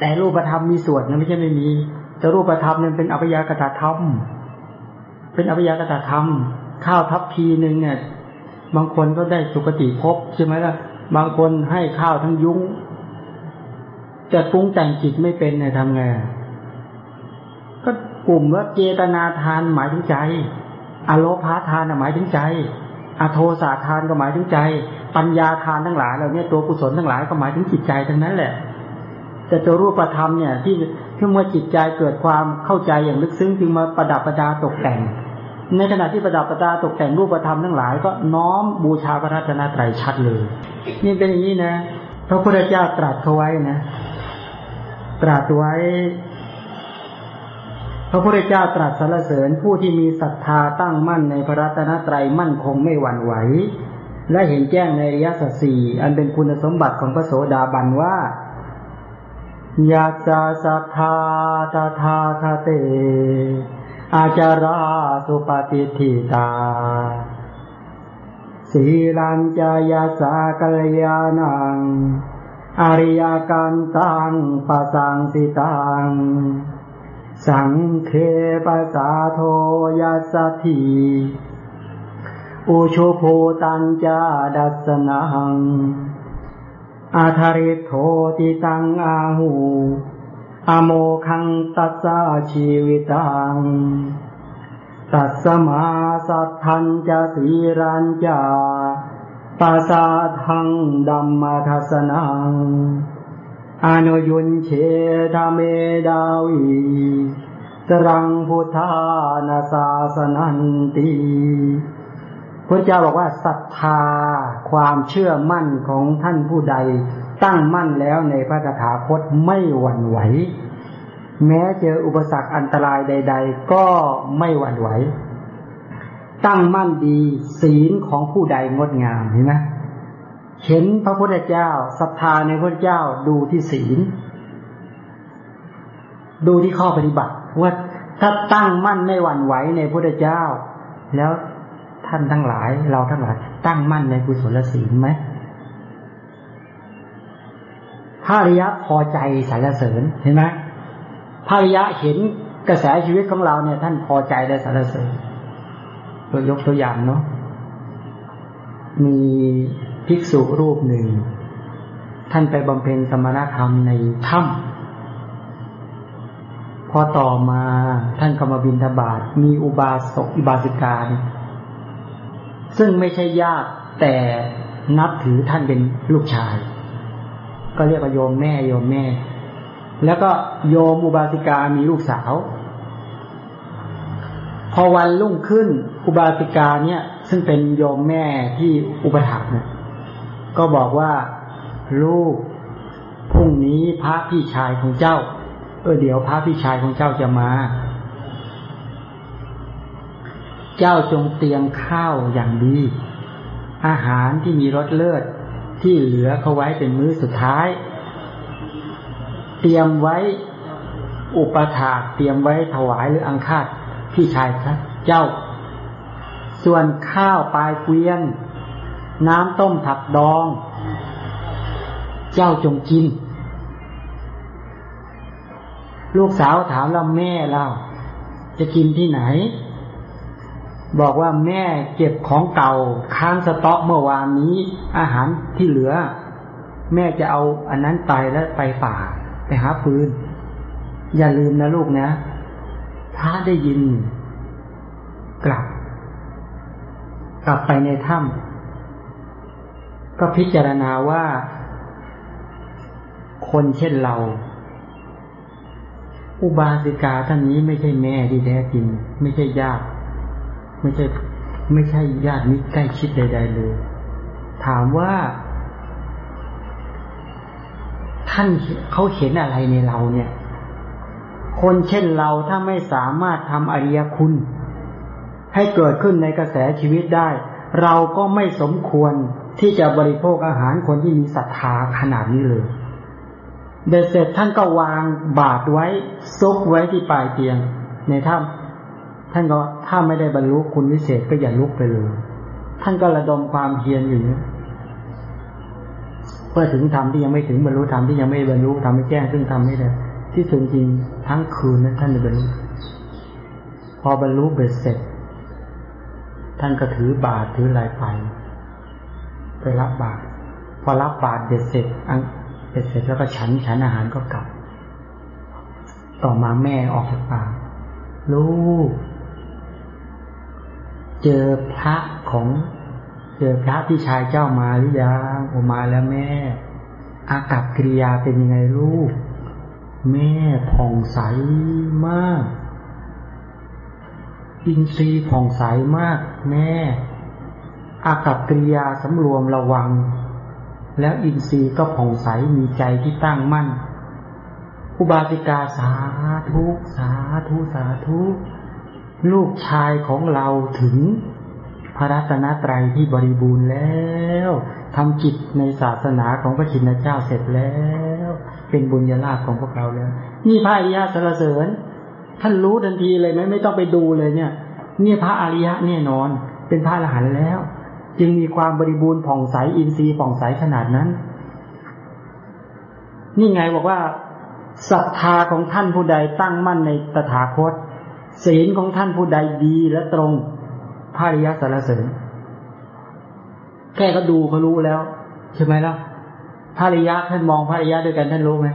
แต่รูปธรรมมีส่วนนะไม่ใช่ไม่มี แต่รูปธรรมเนี่ยเป็นอภิยากตธรรม เป็นอภิยากตธรรม ข้าวทัพพีหนึ่งเนี่ย บางคนก็ได้สุคติภพใช่ไหมล่ะ บางคนให้ข้าวทั้งยุ้งจะปรุงแต่งจิตไม่เป็นเนี่ยทำไงก็กลุ่มว่าเจตนาทานหมายถึงใจ อโลภาทานหมายถึงใจ อโทสาทานก็หมายถึงใจ ปัญญาทานทั้งหลายเหล่านี้ตัวกุศลทั้งหลายก็หมายถึงจิตใจทั้งนั้นแหละ แต่ตัวรูปธรรมเนี่ย ที่ที่เมื่อจิตใจเกิดความเข้าใจอย่างลึกซึ้งจึงมาประดับประดาตกแต่ง ในขณะที่ประดับประดาตกแต่งรูปธรรมทั้งหลายก็น้อมบูชาพระรัตนตรัยชัดเลย นี่เป็นอย่างนี้นะพระพุทธเจ้าตรัสเขาไว้นะ ตรัสไว้ พระพุทธเจ้าตรัสสรรเสริญผู้ที่มีศรัทธาตั้งมั่นในพระรัตนตรัยมั่นคงไม่หวั่นไหว และเห็นแจ้งในริยสัจสี่อันเป็นคุณสมบัติของพระโสดาบันว่า ยาจาสัทธาตาทาคาเต อาจาราสุปฏิทิตา สีลัญจายาสากัลยานัง อริยกันตังปัสังสิตัง สังเคปสาโทยัสถีอุชุโพตัญจาดัสนัง อาทาริโทติตังอาหู อโมคังตัสสาชีวิตัง ตัสมาสัทธันจะสีรันจาปาสาทังดัมมาทัสนัง อนุยุนเชธาเมดาวีสรังพุทธานาสาสนันตี พระเจ้าบอกว่าศรัทธาความเชื่อมั่นของท่านผู้ใด ตั้งมั่นแล้วในพระตถาคตไม่หวั่นไหว แม้เจออุปสรรคอันตรายใด ๆ ก็ไม่หวั่นไหว ตั้งมั่นดีศีลของผู้ใดงดงามเห็นไหมเห็นพระพุทธเจ้าศรัทธาในพระเจ้าดูที่ศีล ดูที่ข้อปฏิบัติว่าถ้าตั้งมั่นไม่หวั่นไหวในพระพุทธเจ้า แล้ว ท่านทั้งหลาย เราทั้งหลาย ตั้งมั่นในกุศลศีลไหมพระริยะพอใจสรรเสริญเห็นไหมพระริยะเห็นกระแสชีวิตของเราเนี่ย ท่านพอใจและสรรเสริญตัวยกตัวอย่างเนาะมีภิกษุรูปหนึ่ง ท่านไปบำเพ็ญสมณธรรมในถ้ำพอต่อมาท่านก็มาบินทบาทมีอุบาสกอุบาสิกาเนี่ย ซึ่งไม่ใช่ญาติแต่นับถือท่านเป็นลูกชาย ก็เรียกว่าโยมแม่โยมแม่ แล้วก็โยมอุบาสิกามีลูกสาว พอวันรุ่งขึ้นอุบาสิกาเนี่ย ซึ่งเป็นโยมแม่ที่อุปถัมภ์เนี่ยก็บอกว่าลูกพรุ่งนี้พระพี่ชายของเจ้า เออเดี๋ยวพระพี่ชายของเจ้าจะมา เจ้าจงเตรียมข้าวอย่างดี อาหารที่มีรสเลิศที่เหลือเขาไว้เป็นมื้อสุดท้าย เตรียมไว้อุปถากเตรียมไว้ถวายหรืออังคาดพี่ชายครับเจ้า ส่วนข้าวปลายเกวียน น้ำต้มถักดอง เจ้าจงกิน ลูกสาวถามเราแม่เราจะกินที่ไหน บอกว่าแม่เก็บของเก่าค้างสต๊อกเมื่อวานนี้ อาหารที่เหลือ แม่จะเอาอันนั้นไปแล้วไปป่า ไปหาฟืน อย่าลืมนะลูกนะถ้าได้ยิน กลับ กลับไปในถ้ำก็พิจารณาว่า คนเช่นเรา อุบาสิกาท่านนี้ไม่ใช่แม่ที่แท้จริง ไม่ใช่ญาติ ไม่ใช่ไม่ใช่ญาติมิตรใกล้ชิดใด ๆ เลย ถามว่า ท่านเขาเห็นอะไรในเราเนี่ย คนเช่นเราถ้าไม่สามารถทำอริยคุณ ให้เกิดขึ้นในกระแสชีวิตได้ เราก็ไม่สมควรที่จะบริโภคอาหารคนที่มีศรัทธาขนาดนี้เลยเด็ดเสร็จท่านก็วางบาตรไว้ซุกไว้ที่ปลายเตียงในถ้ำ ท่านก็ถ้าไม่ได้บรรลุคุณวิเศษก็อย่าลุกไปเลย ท่านก็ระดมความเพียรอยู่เพื่อถึงธรรมที่ยังไม่ถึงบรรลุธรรมที่ยังไม่บรรลุทำให้แจ้งซึ่งทำไม่ได้ที่สุดจริงทั้งคืนนั้นท่านจะบรรลุพอบรรลุเบ็ดเสร็จ ท่านก็ถือบาตรถือลายไป ไปรับบาตรพอรับบาตรเบ็ดเสร็จอังเบ็ดเสร็จแล้วก็ฉันฉันอาหารก็กลับ ต่อมาแม่ออกจากป่าลูก เจอพระของ เจอพระพี่ชายเจ้ามาหรือยังโอมาแล้วแม่ อากับกิริยาเป็นยังไงลูก แม่ผ่องใสมาก อินทรีย์ผ่องใสมาก แม่ อากับกิริยาสำรวมระวัง แล้วอินทรีย์ก็ผ่องใสมีใจที่ตั้งมั่นอุบาสิกาสาธุสาธุสาธุ ลูกชายของเราถึงพระรัตนตรัยที่บริบูรณ์แล้วทำจิตในศาสนาของพระชินเจ้าเสร็จแล้ว เป็นบุญญาลาภของพวกเราแล้ว นี่พระอริยะสรเสริญ ท่านรู้ทันทีเลยไหมไม่ต้องไปดูเลยเนี่ย เนี่ยพระอริยะแน่นอน เป็นพระอรหันต์แล้ว จึงมีความบริบูรณ์ผ่องใสอินทรีย์ผ่องใสขนาดนั้น นี่ไงบอกว่าศรัทธาของท่านผู้ใดตั้งมั่นในตถาคต ศีลของท่านผู้ใดดีและตรงพระริยสารเสริญแค่ก็ดูเขารู้แล้ว ใช่ไหมล่ะพระริยะท่านมองพระริยะด้วยกันท่านรู้ไหม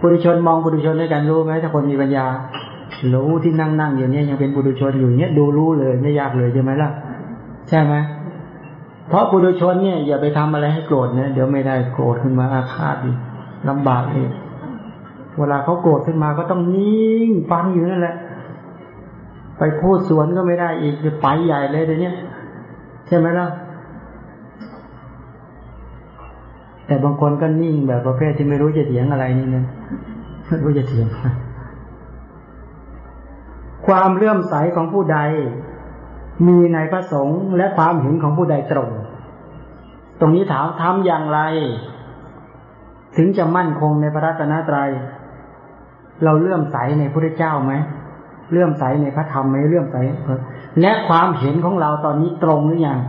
บุรุชนมองบุรุชนด้วยกันรู้ไหมถ้าคนมีปัญญารู้ที่นั่งนั่งอย่างนี้ยยังเป็นบุรุชนอยู่เนี้ยดูรู้เลยไม่ยากเลยใช่ไหมล่ะ ใช่ไหมเพราะบุรุชนเนี่ยอย่าไปทำอะไรให้โกรธเนี่ยเดี๋ยวไม่ได้โกรธขึ้นมาอาฆาตอีกลำบากเองเวลาเขาโกรธขึ้นมาก็ต้องนิ่งฟังอยู่นั่นแหละ ไปพูดสวนก็ไม่ได้อีกจะไปใหญ่เลยเดี๋ยวนี้ใช่ไหมล่ะแต่บางคนก็นิ่งแบบประเภทที่ไม่รู้จะเถียงอะไรนี่นะไม่รู้จะเถียงความเลื่อมใสของผู้ใด มีในพระสงฆ์และความเห็นของผู้ใดตรง ตรงนี้ถามทำอย่างไร ถึงจะมั่นคงในพระรัตนตรยัยเราเลื่อมใสในพระเจ้าไหม เลื่อมใสในพระธรรมไหมเลื่อมใสและความเห็นของเราตอนนี้ตรงหรือยัง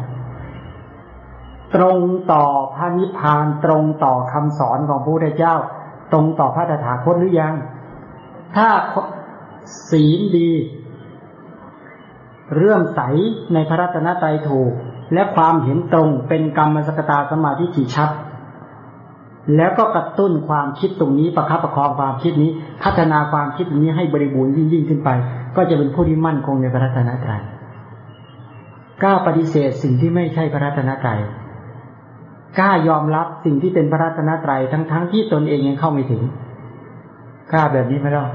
ตรงต่อพระนิพพานตรงต่อคำสอนของพระพุทธเจ้า ตรงต่อพระตถาคตหรือยัง ถ้าศีลดี เรื่อมใสในพระรัตนตรัยถูก และความเห็นตรงเป็นกรรมสกตาสมาธิจิชัด แล้วก็กระตุ้นความคิดตรงนี้ประคับประคองความคิดนี้ พัฒนาความคิดนี้ให้บริบูรณ์ยิ่งยิ่งขึ้นไป ก็จะเป็นผู้ที่มั่นคงในพระรัตนตรัยกล้าปฏิเสธสิ่งที่ไม่ใช่พระรัตนตรัยกล้ายอมรับสิ่งที่เป็นพระรัตนตรัยทั้งๆทที่ตนเองยังเข้าไม่ถึงกล้าแบบนี้ไหมล่ะ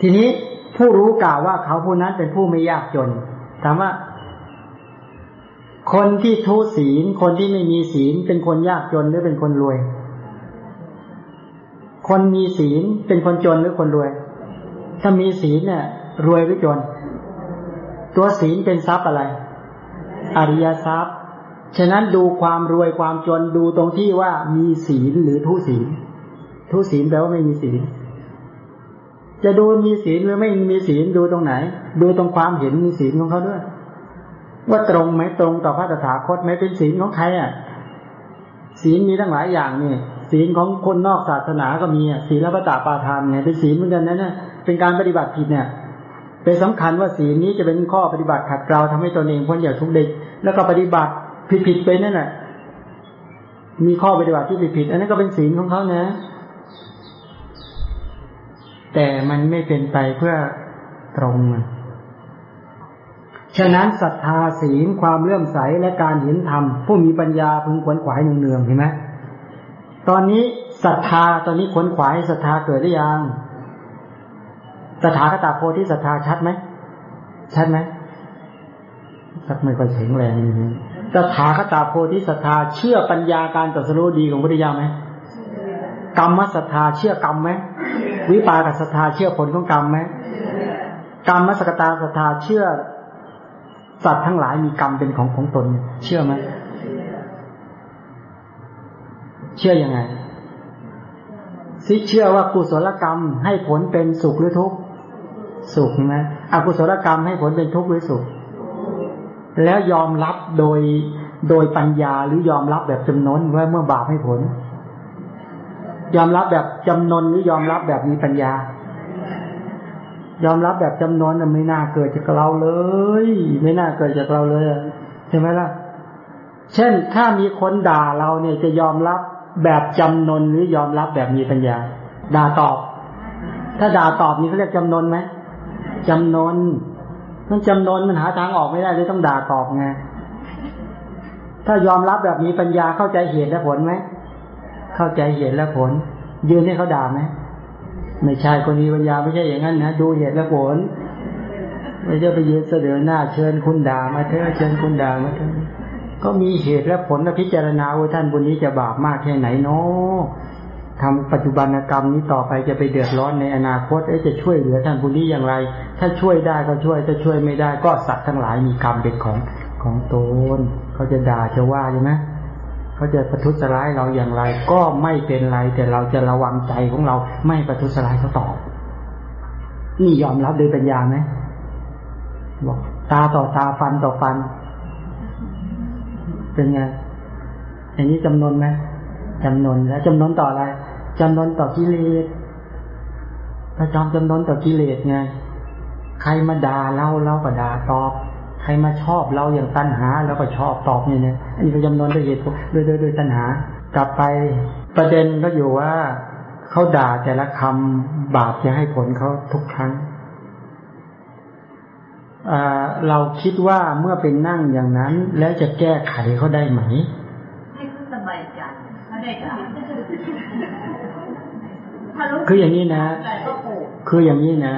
ทีนี้ผู้รู้กล่าวว่าเขาผู้นั้นเป็นผู้ไม่ยากจนถามว่า คนที่ทุศีล คนที่ไม่มีศีล เป็นคนยากจนหรือเป็นคนรวย คนมีศีลเป็นคนจนหรือคนรวย ถ้ามีศีลเนี่ย รวยหรือจน ตัวศีลเป็นทรัพย์อะไร อริยทรัพย์ ฉะนั้นดูความรวยความจนดูตรงที่ว่ามีศีลหรือทุศีล ทุศีลแปลว่าไม่มีศีล จะดูมีศีลหรือไม่มีศีลดูตรงไหน ดูตรงความเห็นมีศีลของเขาด้วย ว่าตรงไหมตรงต่อพระตถาคตไหมเป็นศีลของใครอะ ศีลมีทั้งหลายอย่างนี่ศีลของคนนอกศาสนาก็มีศีลพระตาปาทานเนี่ยเป็นศีลเหมือนกันนะเนี่ยเป็นการปฏิบัติผิดเนี่ยเป็นสำคัญว่าศีลนี้จะเป็นข้อปฏิบัติขัดเกลาทำให้ตนเองพ้นจากทุกข์ได้แล้วก็ปฏิบัติผิดๆไปนั่นแหละมีข้อปฏิบัติที่ผิดๆอันนั้นก็เป็นศีลของเขานะ แต่มันไม่เป็นไปเพื่อตรง ฉะนั้นศรัทธาศีลความเลื่อมใสและการเห็นธรรมผู้มีปัญญาพึงขวนขวายเนืองๆเห็นไหมตอนนี้ศรัทธาตอนนี้ขวนขวายศรัทธาเกิดหรือยังสถาคตาโพธิศรัทธาชัดไหมชัดไหมสักไม่ค่อยแข็งแรงสถาคตาโพธิศรัทธาเชื่อปัญญาการตรัสรู้ดีของพุทธเจ้าไหมกรรมศรัทธาเชื่อกรรมไหมวิปากศรัทธาเชื่อผลของกรรมไหมกรรมสกตาศรัทธาเชื่อ สัตว์ทั้งหลายมีกรรมเป็นของของตน เชื่อไหมเชื่ออยังไงซิเชื่อว่ากุศลกรรมให้ผลเป็นสุขหรือทุกข์สุขไหมอกุศลกรรมให้ผลเป็นทุกข์หรือสุข แล้วยอมรับโดยโดยปัญญาหรือยอมรับแบบจำนวนว่าเมื่อบาปให้ผล ยอมรับแบบจำนวนหรือยอมรับแบบมีปัญญา ยอมรับแบบจำนวนไม่น่าเกิดจากเราเลย ไม่น่าเกิดจากเราเลยใช่ไหมล่ะ เช่นถ้ามีคนด่าเราเนี่ยจะยอมรับแบบจำนวนหรือยอมรับแบบมีปัญญา ด่าตอบ ถ้าด่าตอบนี่เขาเรียกจำนวนไหมจำนวนมันจำนวนมันหาทางออกไม่ได้เลยต้องด่าตอบไงถ้ายอมรับแบบมีปัญญาเข้าใจเหตุและผลไหมเข้าใจเหตุและผล ยืนให้เขาด่าไหม ไม่ใช่คนมีปัญญาไม่ใช่อย่างนั้นนะดูเหตุและผลไม่ใช่ไปยืนเสนอหน้าเชิญคุณด่ามาเถอะเชิญคุณด่ามาเถอะก็มีเหตุและผลและพิจารณาว่าท่านบุญนี้จะบาปมากแค่ไหนเนาะทำปัจจุบันกรรมนี้ต่อไปจะไปเดือดร้อนในอนาคตจะช่วยเหลือท่านบุญนี้อย่างไร ถ้าช่วยได้ก็ช่วยถ้าช่วยไม่ได้ ก็สัตว์ทั้งหลายมีกรรมเป็นของของตนเขาจะด่าจะว่าใช่ไหม เขาจะประทุษร้ายเราอย่างไร ก็ไม่เป็นไร แต่เราจะระวังใจของเราไม่ประทุษร้ายเขาตอบนี่ยอมรับโดยปัญญาไหมบอกตาต่อตาฟันต่อฟัน เป็นไงอย่างนี้จำนวนไหมจำนวนแล้วจำนวนต่ออะไรจำนวนต่อกิเลสถ้าจำจำนวนต่อกิเลสไง ใครมาด่าเราเราก็ด่าตอบ ใครมาชอบเราอย่างตัณหาแล้วก็ชอบตอบนี่เนี่ยอันนี้ก็จำนวนด้วยเหตุด้วยด้วยด้วยตัณหา กลับไปประเด็นก็อยู่ว่าเขาด่าแต่ละคำบาปจะให้ผลเขาทุกครั้งเราคิดว่าเมื่อเป็นนั่งอย่างนั้นแล้วจะแก้ไขเขาได้ไหมให้เขาสบายใจเขาได้ด่าคืออย่างนี้นะ คืออย่างนี้นะ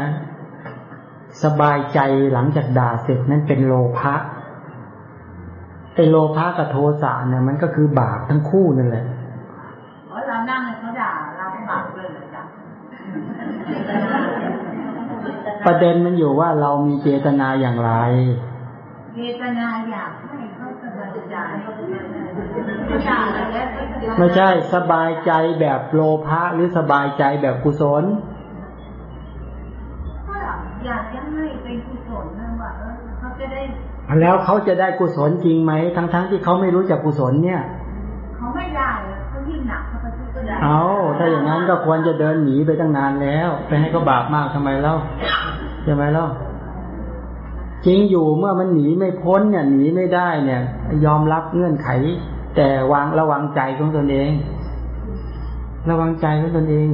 สบายใจหลังจากด่าเสร็จนั้นเป็นโลภะไอโลภะกับโทสะเนี่ยมันก็คือบาปทั้งคู่นั่นแหละเรานั่งเขาด่าเราบาปเลยจ้ะประเด็นมันอยู่ว่าเรามีเจตนาอย่างไร เจตนาอยากให้เขาสบายใจไม่ใช่สบายใจแบบโลภะหรือสบายใจแบบกุศล แล้วเขาจะได้กุศลจริงไหมทั้งๆทที่เขาไม่รู้จักกุศลเนี่ยเขาไม่ได้เขายิ่งหนักเขาไปทุกข์เอาถ้าอย่างนั้นก็ควรจะเดินหนีไปตั้งนานแล้ว ไปให้เขาบาปมากทำไมเล่าใช่ไหมเล่าจริงอยู่เมื่อมันหนีไม่พ้นเนี่ยหนีไม่ได้เนี่ย ยอมรับเงื่อนไข แต่วางระวังใจของตนเอง ระวังใจของตนเอง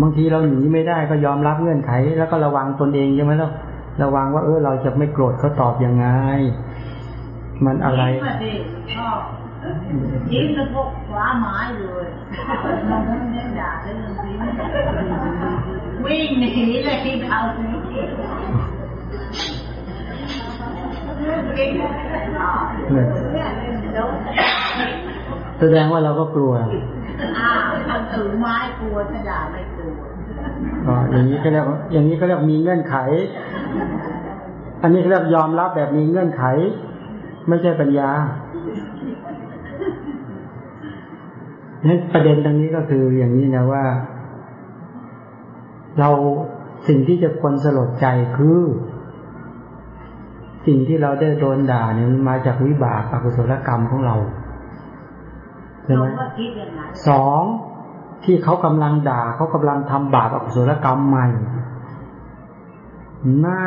บางทีเราหนีไม่ได้ก็ยอมรับเงื่อนไข แล้วก็ระวังตนเองใช่ไหมล่ะ ระวังว่าเออเราจะไม่โกรธเขาตอบยังไง มันอะไรยิ้มกระพกขวาไม้เลยมองไม่ได้ด่าเลยวิ่งหนีเลยที่เขาแสดงว่าเราก็กลัวอ่าถือไม้กลัวจะด่าไม่กลัวอ๋ออย่างนี้ก็เรียกอย่างนี้ก็เรียกมีเงื่อนไข อันนี้เรียกยอมรับแบบมีเงื่อนไข ไม่ใช่ปัญญานี่ประเด็นตรงนี้ก็คืออย่างนี้นะว่า เราสิ่งที่จะควรสลดใจคือ สิ่งที่เราได้โดนด่าเนี่ยมันมาจากวิบากอกุศลกรรมของเราใช่ไหมสองที่เขากำลังด่าเขากำลังทำบาปอกุศลกรรมใหม่ น่า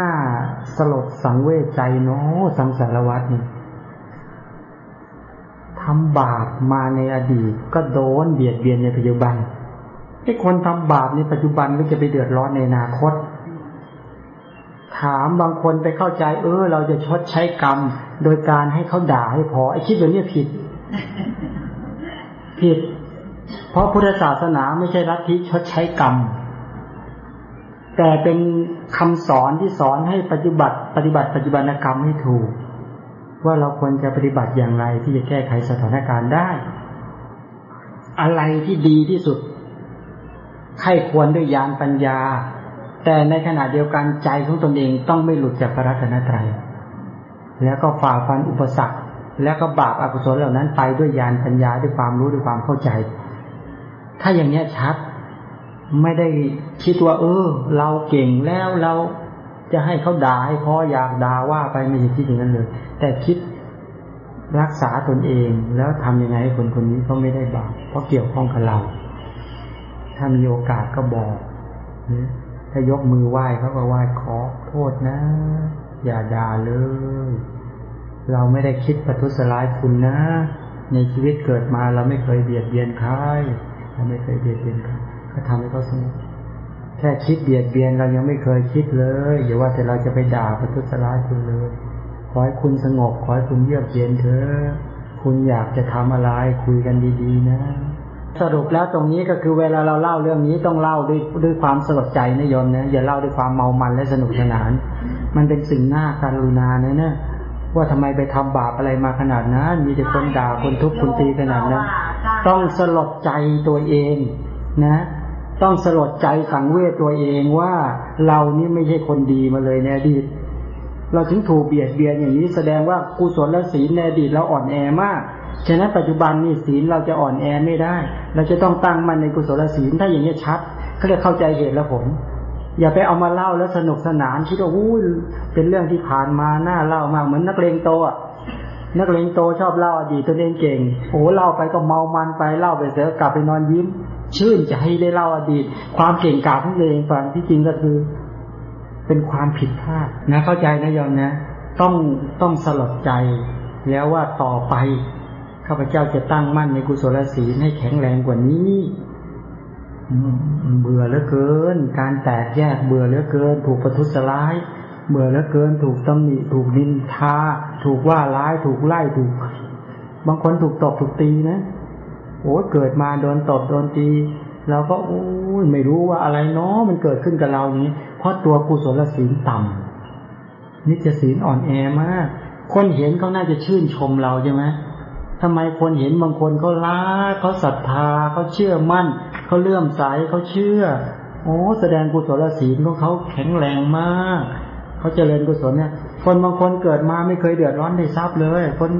สลดสังเวชใจเนาะสังสารวัตนี่ทำบาปมาในอดีต ก็โดนเบียดเบียนในปัจจุบันไอ้คนทำบาปในปัจจุบันก็จะไปเดือดร้อนในอนาคต ถามบางคนไปเข้าใจ เออ เราจะชดใช้กรรม โดยการให้เขาด่าให้พอไอ้คิดแบบนี้ผิด ผิด เพราะพุทธศาสนาไม่ใช่รัฐิชดใช้กรรม แต่เป็นคำสอนที่สอนให้ปฏิบัติปฏิบัติปัจจุบันกรรมให้ถูก ว่าเราควรจะปฏิบัติอย่างไรที่จะแก้ไขสถานการณ์ได้ อะไรที่ดีที่สุดใครควรด้วยญาณปัญญา แต่ในขณะเดียวกันใจของตนเองต้องไม่หลุดจากพระรัตนตรัย แล้วก็ฝ่าฟันอุปสรรค แล้วก็บาปอกุศลเหล่านั้นไปด้วยญาณปัญญาด้วยความรู้ด้วยความเข้าใจ ถ้าอย่างนี้ชัด ไม่ได้คิดว่า เออ เราเก่งแล้วเราจะให้เขาด่าให้พออยากด่าว่าไปไม่ใช่คิดอย่างนั้นเลย แต่คิดรักษาตนเองแล้วทำยังไงให้คนคนนี้เขาไม่ได้บาปเพราะเกี่ยวข้องกับเรา ถ้ามีโอกาสก็บอกถ้ายกมือไหว้เขาก็ไหว้ขอโทษนะ อย่าด่าเลย เราไม่ได้คิดประทุษร้ายคุณนะ ในชีวิตเกิดมาเราไม่เคยเบียดเบียนใครเราไม่เคยเบียดเบียนใคร ก็ทำให้เขาสงบแค่คิดเบียดเบียนเรายังไม่เคยคิดเลยอย่าว่าแต่เราจะไปด่าประทุษร้ายคุณเลยขอให้คุณสงบขอให้คุณเยือกเย็นเถอะคุณอยากจะทำอะไรคุยกันดี ๆ นะ สรุปแล้วตรงนี้ก็คือเวลาเราเล่าเรื่องนี้ต้องเล่าด้วยด้วยความสลดใจนะโยมนะอย่าเล่าด้วยความเมามันและสนุกสนาน มันเป็นสิ่งหน้าการุณานะเนี่ยว่าทำไมไปทำบาปอะไรมาขนาดนั้น มีแต่คนด่าคนทุบคนตีขนาดนั้น ต้องสลดใจตัวเองนะ ต้องสลดใจสังเวชตัวเองว่าเรานี่ไม่ใช่คนดีมาเลยในอดีต เราถึงถูกเบียดเบียนอย่างนี้แสดงว่ากุศลและศีลในอดีตเราอ่อนแอมาก ฉะนั้นปัจจุบันนี่ศีลเราจะอ่อนแอไม่ได้ เราจะต้องตั้งมันในกุศลศีลถ้าอย่างนี้ชัดเขาเรียกเข้าใจเหตุและผล อย่าไปเอามาเล่าแล้วสนุกสนานคิดว่าอู้เป็นเรื่องที่ผ่านมาน้าเล่ามากเหมือนนักเลงโตอะนักเลงโตชอบเล่าอดีตตัวเองเก่งโอ้เล่าไปก็เมามันไปเล่าไปเสียกลับไปนอนยิ้ม ชื่นจะให้ได้เล่าอดีต ความเก่งกาจของตัวเองฟังที่จริงก็คือ เป็นความผิดพลาดนะ เข้าใจนะยอมนะ ต้องต้องสลดใจ แล้วว่าต่อไปข้าพเจ้าจะตั้งมั่นในกุศลศีลให้แข็งแรงกว่านี้เบื่อเหลือเกิน การแตกแยกเบื่อเหลือเกิน ถูกประทุษร้าย เบื่อเหลือเกิน ถูกตำหนิถูกดินทา ถูกว่าร้าย ถูกไล่ถูก บางคนถูกตบถูกตีนะ โอ้เกิดมาโดนตบโดนตีเราก็โอ้ยไม่รู้ว่าอะไรเนาะมันเกิดขึ้นกับเรานี้ เพราะตัวกุศลศีลต่ำนิจศีลอ่อนแอมาก คนเห็นเขาน่าจะชื่นชมเราใช่ไหมทำไมคนเห็นบางคนเขาล้าเขาศรัทธาเขาเชื่อมั่นเขาเลื่อมใสเขาเชื่อ โอ้ แสดงกุศลศีลของเขาแข็งแรงมากเขาเจริญกุศลเนี่ย คนบางคนเกิดมาไม่เคยเดือดร้อนได้ทรัพย์เลย คน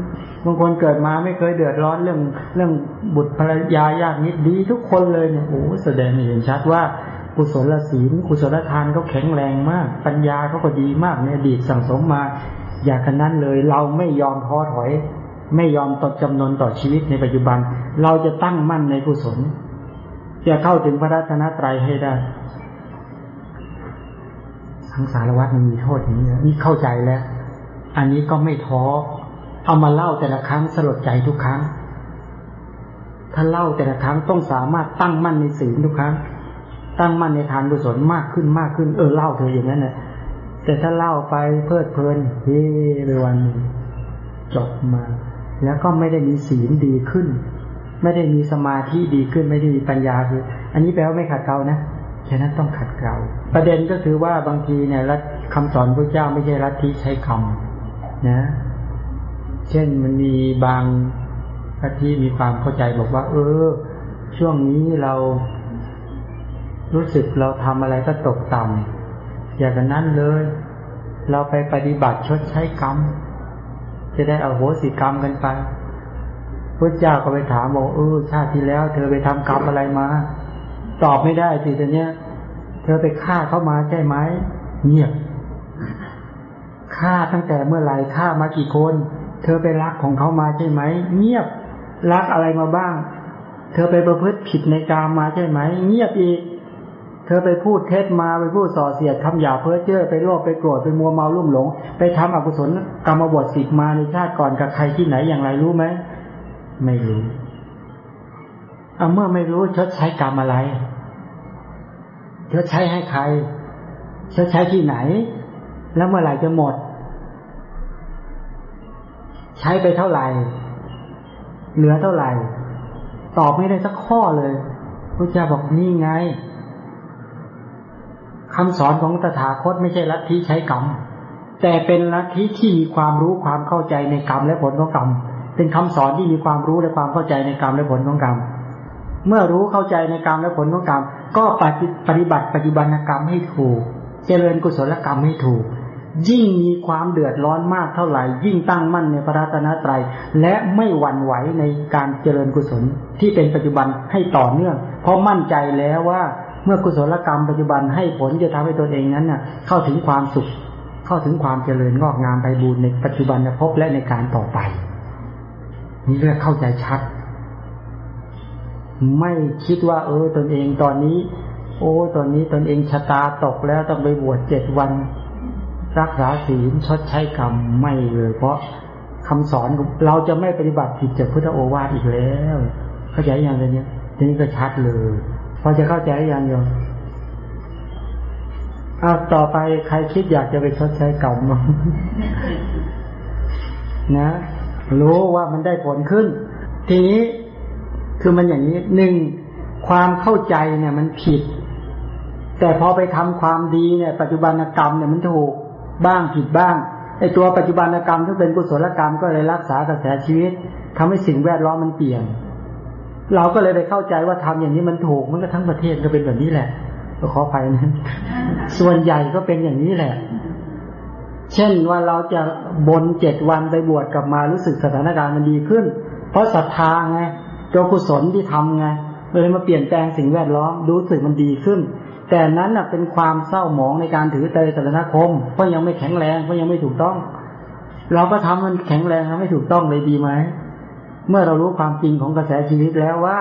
บางคนเกิดมาไม่เคยเดือดร้อนเรื่องเรื่องบุตรภรรยายากนิดดีทุกคนเลยเนี่ยโอ้แสดงเห็นชัดว่ากุศลศีลกุศลทานเขาแข็งแรงมาก ปัญญาเขาก็ดีมากในอดีตสั่งสมมา อย่างนั้นเลย เราไม่ยอมท้อถอย ไม่ยอมตดจำนนต่อชีวิตในปัจจุบัน เราจะตั้งมั่นในกุศลจะเข้าถึงพระรัตนตรัยให้ได้ สังสารวัฏมันมีโทษอย่างนี้นี่เข้าใจแล้ว อันนี้ก็ไม่ท้อเอามาเล่าแต่ละครั้งสลดใจทุกครั้ง ถ้าเล่าแต่ละครั้งต้องสามารถตั้งมั่นในศีลทุกครั้ง ตั้งมั่นในทานกุศลมากขึ้นมากขึ้นเออเล่าเธออย่างนั้นนะแต่ถ้าเล่าไปเพลิดเพลินเฮ้ไปวันจบมา แล้วก็ไม่ได้มีศีลดีขึ้น ไม่ได้มีสมาธิดีขึ้นไม่ได้มีปัญญาคืออันนี้แปลว่าไม่ขัดเกลานะ ฉะนั้นต้องขัดเกลาประเด็นก็คือว่าบางทีเนี่ยรัฐคำสอนพระเจ้าไม่ใช่รัฐที่ใช้คำนะ เช่นมันมีบางที่มีความเข้าใจบอกว่า เออ ช่วงนี้เรารู้สึกเราทำอะไรก็ตกต่ำอย่างนั้นเลย เราไปปฏิบัติชดใช้กรรม จะได้เอาโหสิกรรมกันไปพระเจ้าก็ไปถามบอกเออชาติที่แล้ว เธอไปทำกรรมอะไรมา ตอบไม่ได้สิแตอนเนี้ย เธอไปฆ่าเขามาใช่ไหมเงียบฆ่าตั้งแต่เมื่อไหร่ฆ่ามากี่คน เธอไปรักของเขามาใช่ไหมเงียบรักอะไรมาบ้าง เธอไปประพฤติผิดในกามมาใช่ไหมเงียบอีก เธอไปพูดเท็จมาไปพูดส่อเสียดคำหยาเพ้อเจ้อไปโลภไปโกรธไปมัวเมาลุ่มหลง ไปทำอกุศลกรรมบทสิบมาในชาติก่อนกับใครที่ไหนอย่างไรรู้ไหมไม่รู้เอาเมื่อไม่รู้ชดใช้กรรมอะไร ชดใช้ให้ใครชดใช้ที่ไหน แล้วเมื่อไหร่จะหมด ใช้ไปเท่าไหร่ เหลือเท่าไหร่ ตอบไม่ได้สักข้อเลยพระเจ้าบอกนี่ไงคำสอนของตถาคตไม่ใช่ลัทธิใช้กรรมแต่เป็นลัทธิที่มีความรู้ความเข้าใจในกรรมและผลของกรรม เป็นคำสอนที่มีความรู้และความเข้าใจในกรรมและผลของกรรม เมื่อรู้เข้าใจในกรรมและผลของกรรม ก็ปฏิบัติปัจจุบันกรรมให้ถูก เจริญกุศลกรรมให้ถูก ยิ่งมีความเดือดร้อนมากเท่าไหร่ ยิ่งตั้งมั่นในพระรัตนตรัย และไม่หวั่นไหวในการเจริญกุศลที่เป็นปัจจุบันให้ต่อเนื่อง เพราะมั่นใจแล้วว่าเมื่อกุศลกรรมปัจจุบันให้ผลจะทำให้ตนเองนั้นน่ะ เข้าถึงความสุข เข้าถึงความเจริญงอกงามไปบูรในปัจจุบันภพและในการต่อไป นี่เรียกเข้าใจชัด ไม่คิดว่า เออตนเองตอนนี้ โอ้ตอนนี้ตนเองชะตาตกแล้วต้องไปบวชเจ็ดวัน รักษาศีลชดใช้กรรมไม่เลย เพราะคำสอนเราจะไม่ปฏิบัติผิดจากพุทธโอวาทอีกแล้ว เข้าใจอย่างไรเนี่ยทีนี้ก็ชัดเลยพอจะเข้าใจอย่างโยมอ้าวต่อไปใครคิดอยากจะไปชดใช้กรรมนะ รู้ว่ามันได้ผลขึ้น ทีนี้ คือมันอย่างนี้หนึ่งความเข้าใจเนี่ยมันผิด แต่พอไปทำความดีเนี่ย ปัจจุบันกรรมเนี่ยมันถูกบ้างผิดบ้างไอตัวปัจจุบันกรรมที่เป็นกุศลกรรมก็เลยรักษากระแสชีวิตทำให้สิ่งแวดล้อมมันเปลี่ยน เราก็เลยไปเข้าใจว่าทำอย่างนี้มันถูกมันก็ทั้งประเทศก็เป็นแบบนี้แหละก็ขออภัยนะส่วนใหญ่ก็เป็นอย่างนี้แหละ เช่นว่าเราจะบนเจ็ดวันไปบวชกลับมารู้สึกสถานการณ์มันดีขึ้น เพราะศรัทธาไง ตัวกุศลที่ทำไงเลยมาเปลี่ยนแปลงสิ่งแวดล้อมรู้สึกมันดีขึ้น แต่นั้นน่ะเป็นความเศร้าหมองในการถือเตยสารณคมเพราะยังไม่แข็งแรงเพราะยังไม่ถูกต้อง เราก็ทำมันแข็งแรงทำให้ถูกต้องเลยดีไหมเมื่อเรารู้ความจริงของกระแสชีวิตแล้วว่า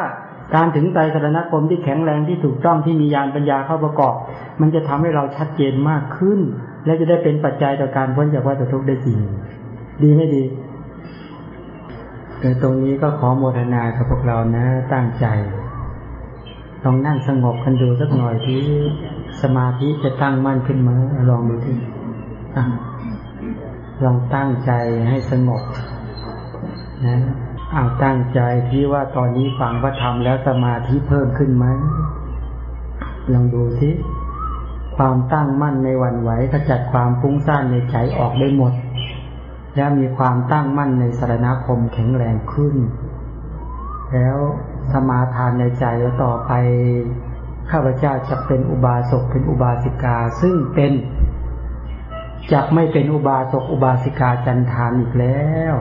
การถึงใจสารณคมที่แข็งแรงที่ถูกต้องที่มียานปัญญาเข้าประกอบ มันจะทำให้เราชัดเจนมากขึ้น และจะได้เป็นปัจจัยต่อการพ้นจากวัฏทุกข์ได้จริง ดีไม่ดี แต่ตรงนี้ก็ขอโมทนากับพวกเรานะ ตั้งใจลองนั่งสงบกันดูสักหน่อยที่สมาธิจะตั้งมั่นขึ้นมาลองดูที่ลองตั้งใจให้สงบนะเอาตั้งใจที่ว่าตอนนี้ฟังพระธรรมแล้วสมาธิเพิ่มขึ้นไหมลองดูสิความตั้งมั่นในวันไหวขจัดความฟุ้งซ่านในใจออกได้หมด และมีความตั้งมั่นในสารณคมแข็งแรงขึ้น แล้วสมาทานในใจแล้วต่อไป ข้าพเจ้าจะเป็นอุบาสกเป็นอุบาสิกาซึ่งเป็นจะไม่เป็นอุบาสกอุบาสิกาจันทานอีกแล้ว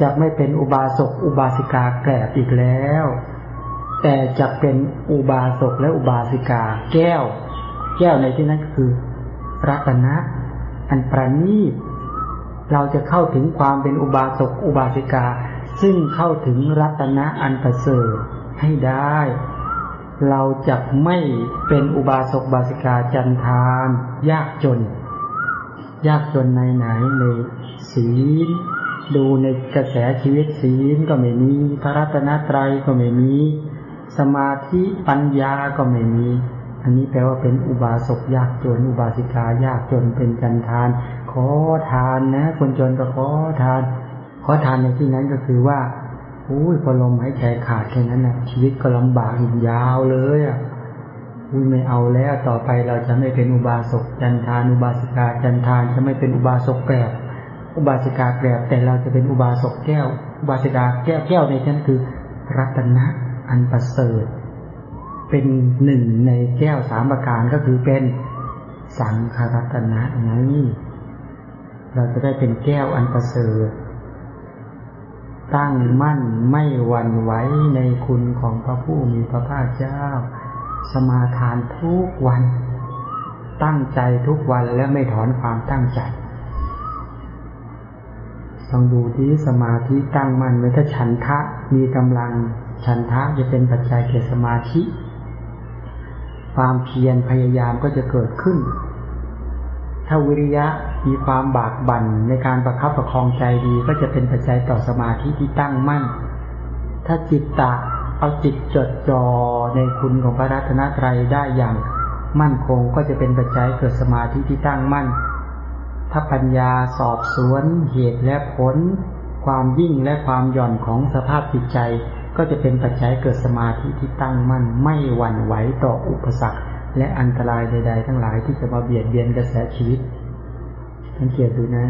จะไม่เป็นอุบาสกอุบาสิกาแกลบอีกแล้ว แต่จะเป็นอุบาสกและอุบาสิกา แก้ว แก้วในที่นั้นคือรัตนะ อันประณีต เราจะเข้าถึงความเป็นอุบาสกอุบาสิกา ซึ่งเข้าถึงรัตนะอันประเสริฐให้ได้ เราจะไม่เป็นอุบาสกบาสิกาจันทาน ยากจน ยากจนในไหนในศีลดูในกระแสชีวิตศีลก็ไม่มีพระรัตนตรัยก็ไม่มี สมาธิปัญญาก็ไม่มี อันนี้แปลว่าเป็นอุบาสกยากจน อุบาสิกายากจนเป็นจันทาน อทานนะ คนจนก็ขอทาน ขอทานในที่นั้นก็คือว่าอุ้ยพอลมหายใจขาดแค่นั้นนะชีวิตก็ลำบากอีกยาวเลยอะอุ้ยไม่เอาแล้วต่อไปเราจะไม่เป็นอุบาสกจันทานอุบาสิกาจันทานจะไม่เป็นอุบาสกแปบอุบาสิกาแกรบแต่เราจะเป็นอุบาสกแก้ว อุบาสิกาแก้วแก้วในที่นั้นคือ รัตนะอันประเสริฐเป็นหนึ่งในแก้วสามประการก็คือเป็นสังขรัตนะไง เราจะได้เป็นแก้วอันประเสริฐตั้งมั่นไม่หวั่นไหวในคุณของพระผู้มีพระภาคเจ้า สมาทานทุกวัน ตั้งใจทุกวันและไม่ถอนความตั้งใจลองดูที่สมาธิตั้งมั่นไว้ถ้าฉันทะมีกำลัง ฉันทะจะเป็นปัจจัยเกิดสมาธิ ความเพียรพยายามก็จะเกิดขึ้น ถ้าวิริยะ มีความบากบั่นในการประคับประคองใจดีก็จะเป็นปัจจัยต่อสมาธิที่ตั้งมั่น ถ้าจิตตะเอาจิตจดจ่อในคุณของพระรัตนตรัยได้อย่างมั่นคงก็จะเป็นปัจจัยเกิดสมาธิที่ตั้งมั่น ถ้าปัญญาสอบสวนเหตุและผล ความยิ่งและความหย่อนของสภาพจิตใจ ก็จะเป็นปัจจัยเกิดสมาธิที่ตั้งมั่น ไม่หวั่นไหวต่ออุปสรรค และอันตรายใด ๆ ทั้งหลายที่จะมาเบียดเบียนกระแสชีวิต สังเกตดูนะ